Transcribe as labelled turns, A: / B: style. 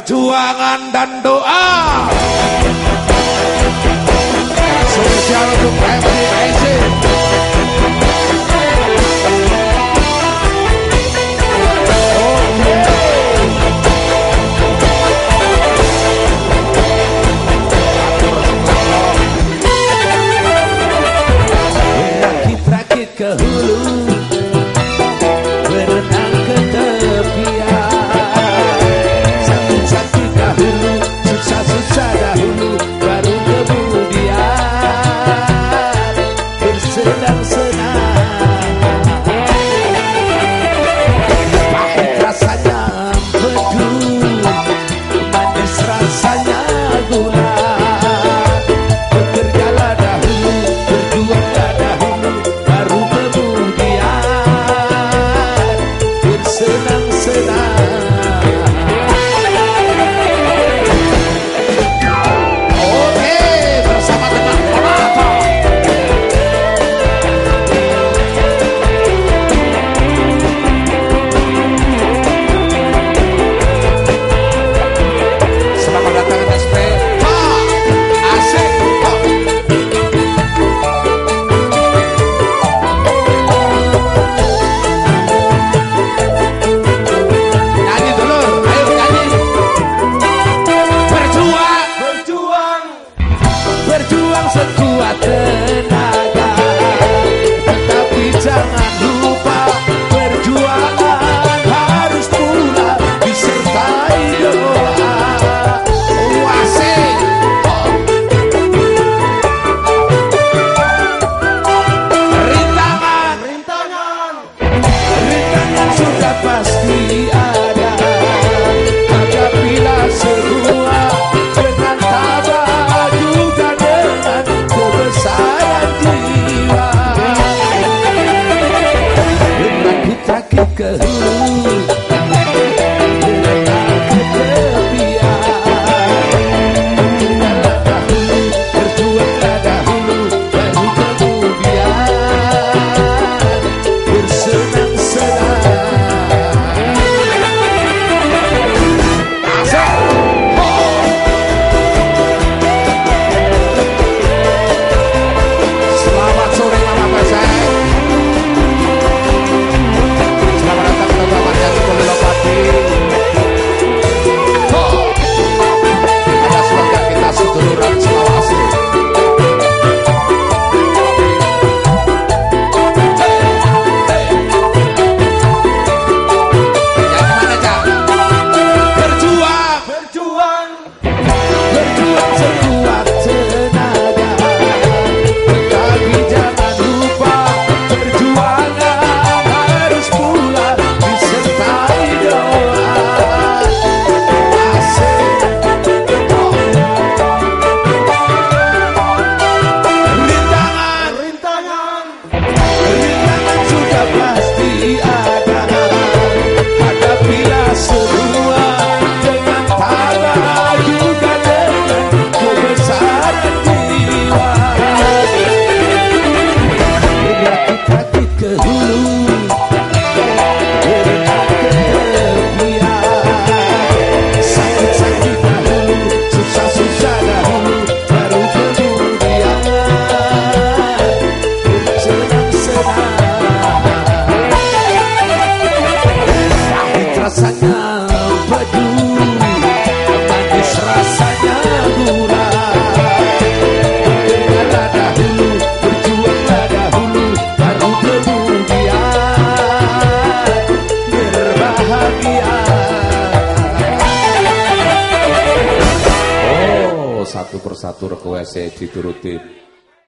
A: perjuangan dan doa. Sosial untuk MD you. Carreira. rasanya padu manis rasanya gula dengarlah dahulu berjuanglah dahulu baru kemudian berbahagia
B: oh satu persatu request dituruti.